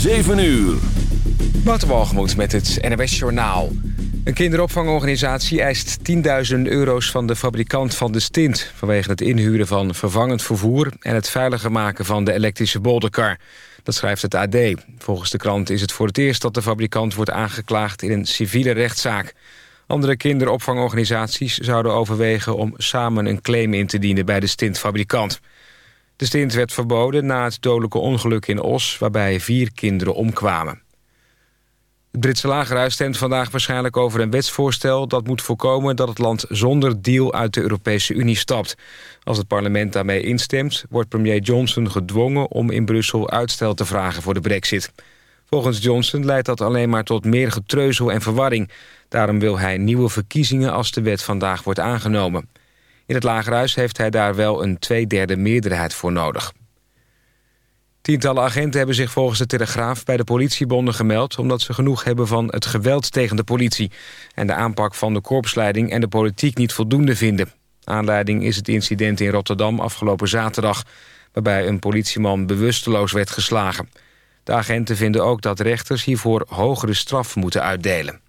7 uur. Waterwalgemoed met het NWS Journaal. Een kinderopvangorganisatie eist 10.000 euro's van de fabrikant van de stint... vanwege het inhuren van vervangend vervoer... en het veiliger maken van de elektrische bolderkar. Dat schrijft het AD. Volgens de krant is het voor het eerst dat de fabrikant wordt aangeklaagd... in een civiele rechtszaak. Andere kinderopvangorganisaties zouden overwegen... om samen een claim in te dienen bij de stintfabrikant. De stint werd verboden na het dodelijke ongeluk in Os... waarbij vier kinderen omkwamen. Het Britse lagerhuis stemt vandaag waarschijnlijk over een wetsvoorstel... dat moet voorkomen dat het land zonder deal uit de Europese Unie stapt. Als het parlement daarmee instemt... wordt premier Johnson gedwongen om in Brussel uitstel te vragen voor de brexit. Volgens Johnson leidt dat alleen maar tot meer getreuzel en verwarring. Daarom wil hij nieuwe verkiezingen als de wet vandaag wordt aangenomen. In het lagerhuis heeft hij daar wel een tweederde meerderheid voor nodig. Tientallen agenten hebben zich volgens de Telegraaf bij de politiebonden gemeld... omdat ze genoeg hebben van het geweld tegen de politie... en de aanpak van de korpsleiding en de politiek niet voldoende vinden. Aanleiding is het incident in Rotterdam afgelopen zaterdag... waarbij een politieman bewusteloos werd geslagen. De agenten vinden ook dat rechters hiervoor hogere straf moeten uitdelen.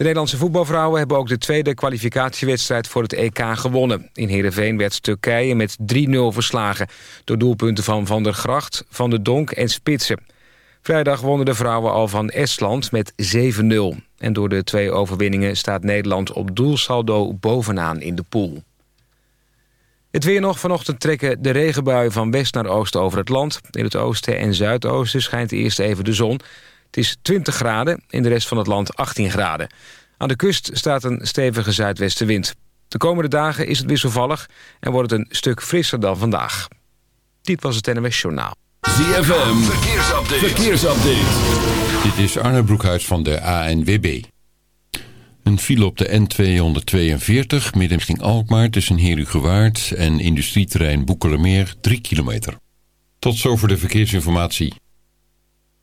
De Nederlandse voetbalvrouwen hebben ook de tweede kwalificatiewedstrijd voor het EK gewonnen. In Heerenveen werd Turkije met 3-0 verslagen... door doelpunten van Van der Gracht, Van der Donk en Spitsen. Vrijdag wonnen de vrouwen al van Estland met 7-0. En door de twee overwinningen staat Nederland op doelsaldo bovenaan in de pool. Het weer nog. Vanochtend trekken de regenbuien van west naar oost over het land. In het oosten en zuidoosten schijnt eerst even de zon... Het is 20 graden, in de rest van het land 18 graden. Aan de kust staat een stevige zuidwestenwind. De komende dagen is het wisselvallig en wordt het een stuk frisser dan vandaag. Dit was het NWS Journaal. ZFM, verkeersupdate. verkeersupdate. Dit is Arne Broekhuis van de ANWB. Een file op de N242 midden richting Alkmaar tussen Herugewaard en industrieterrein Boekelemeer 3 kilometer. Tot zover de verkeersinformatie.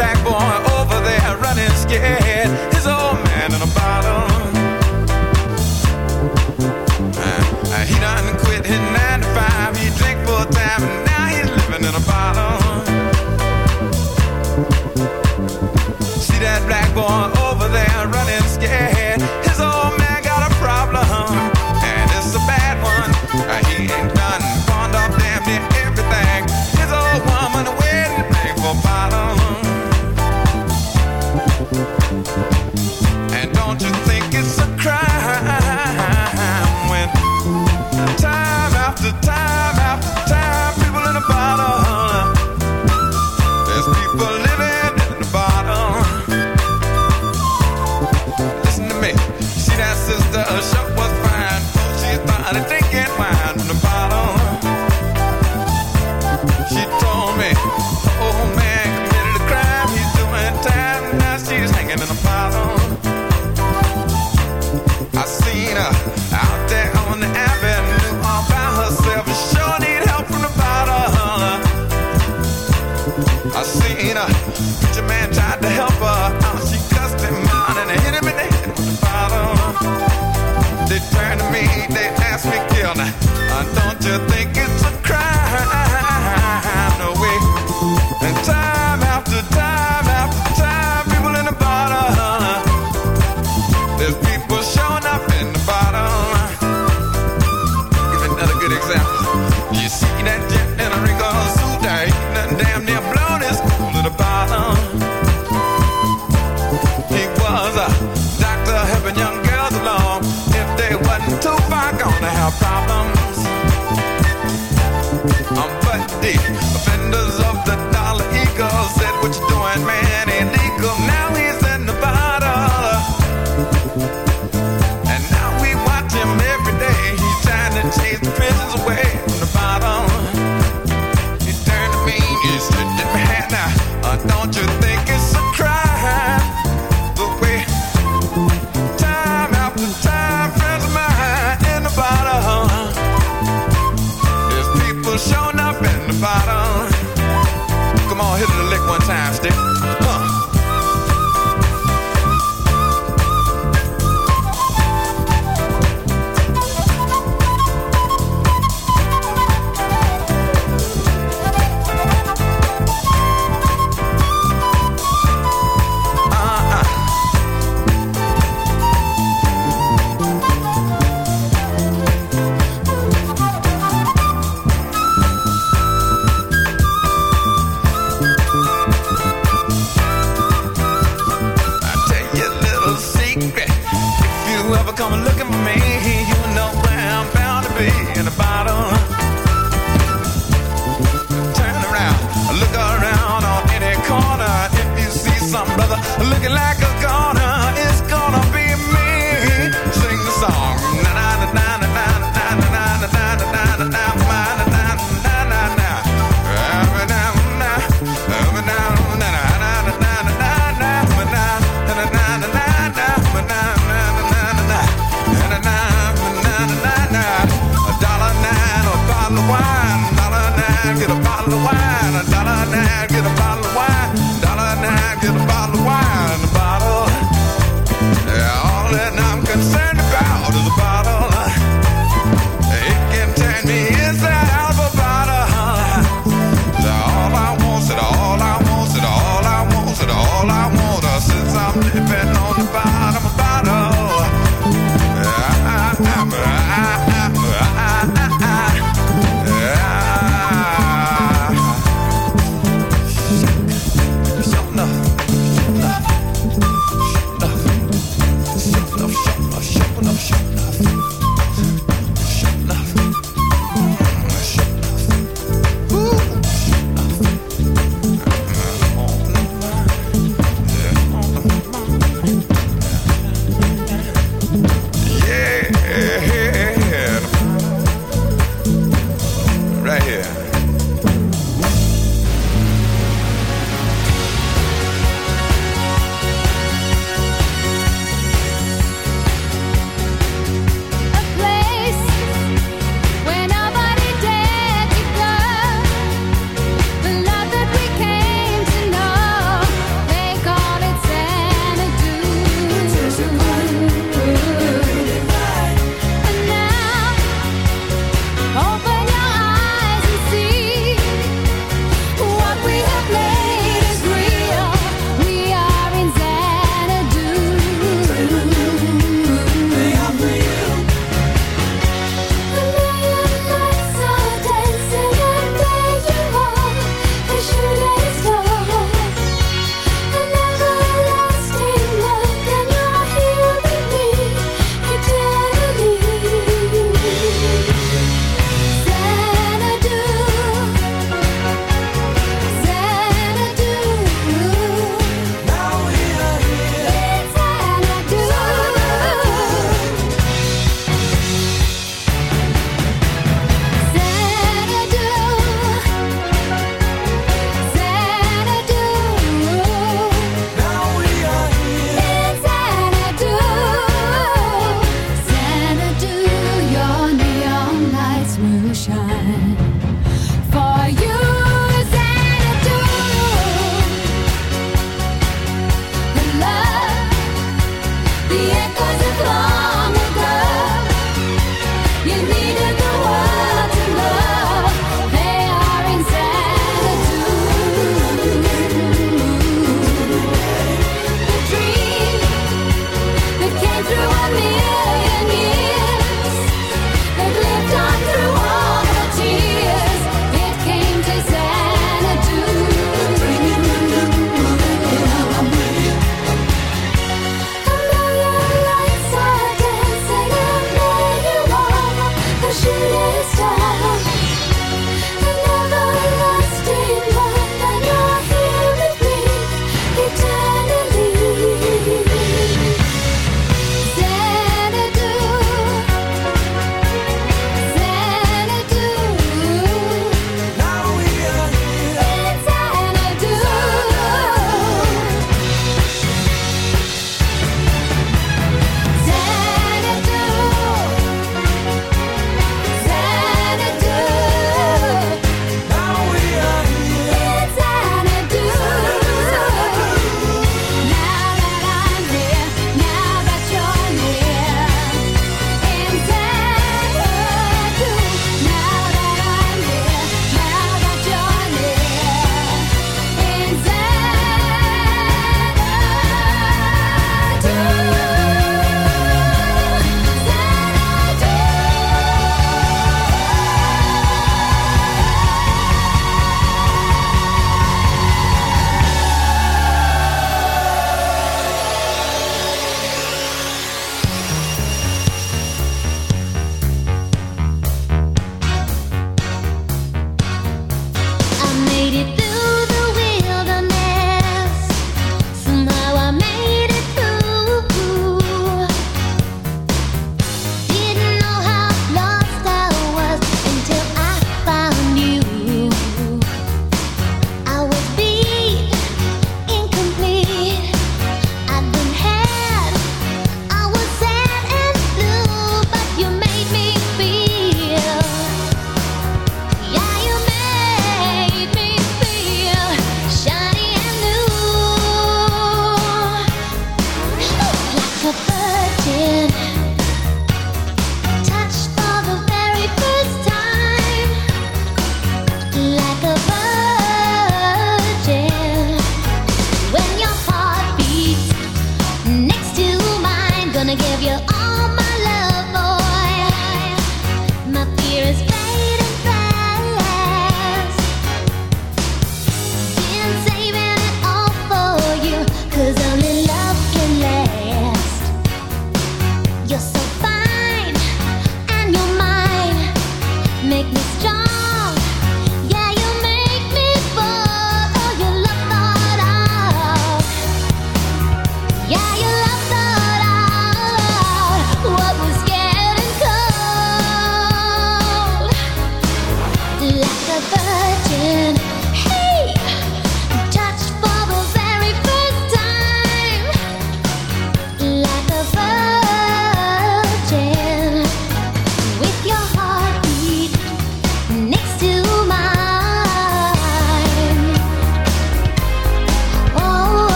Black boy over there running scared?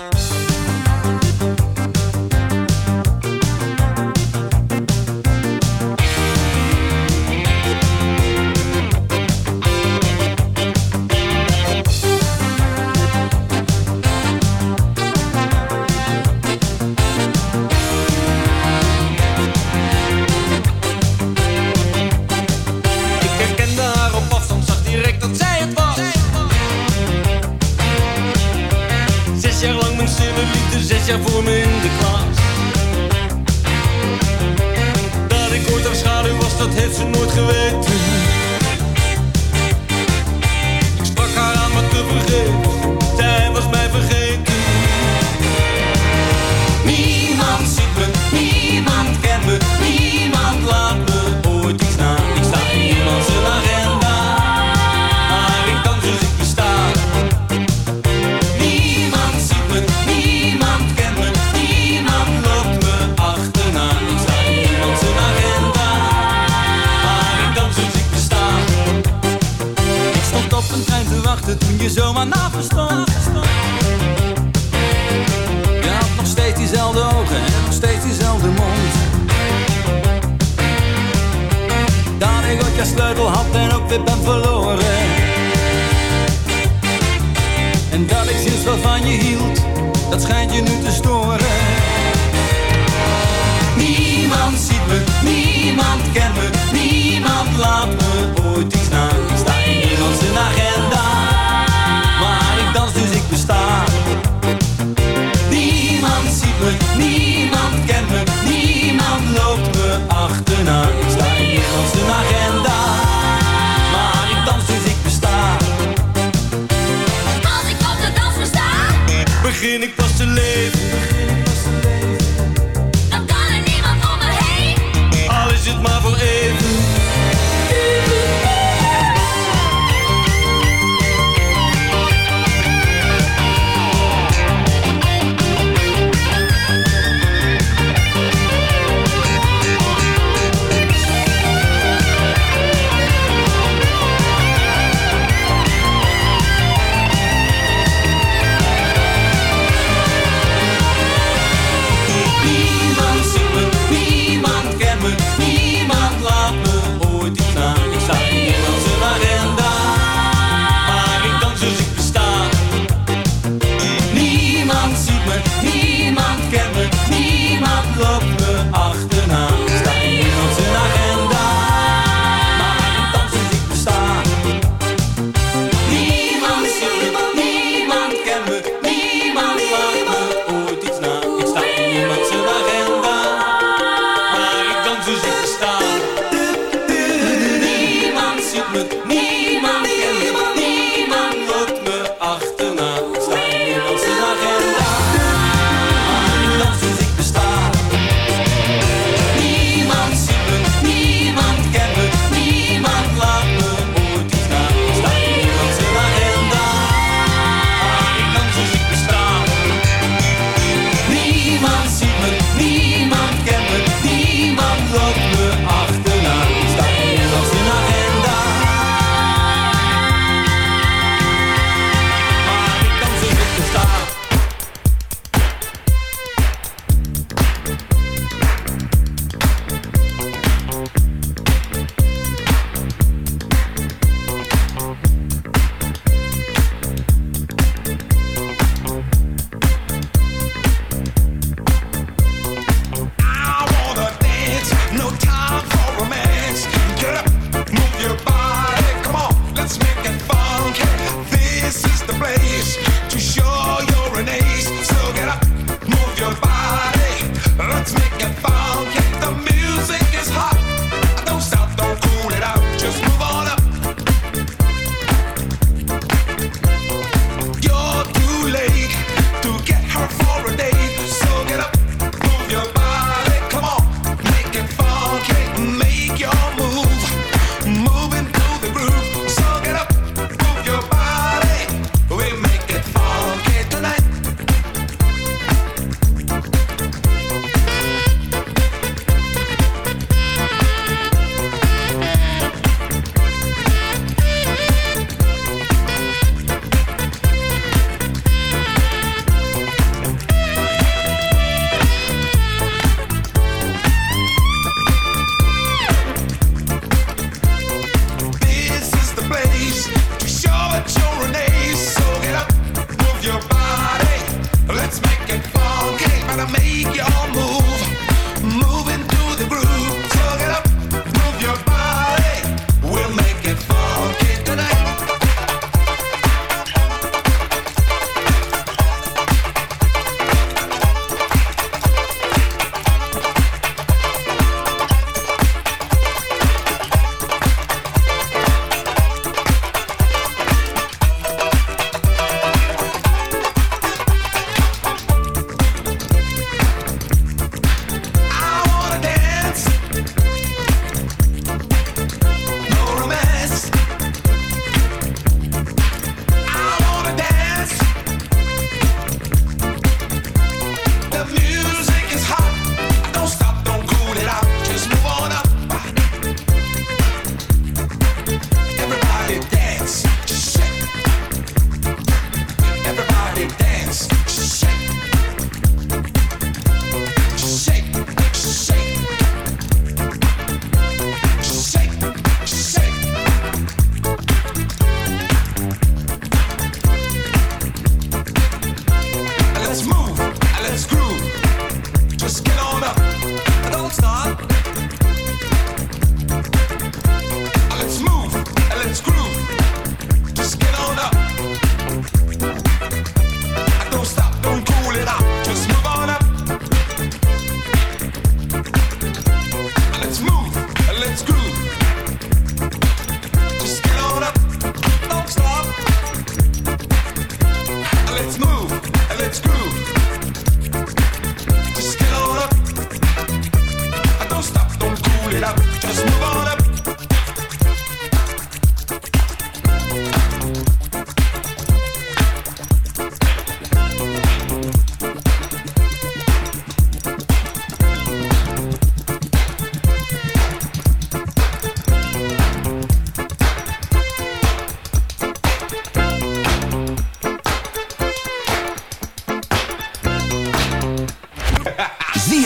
Bye.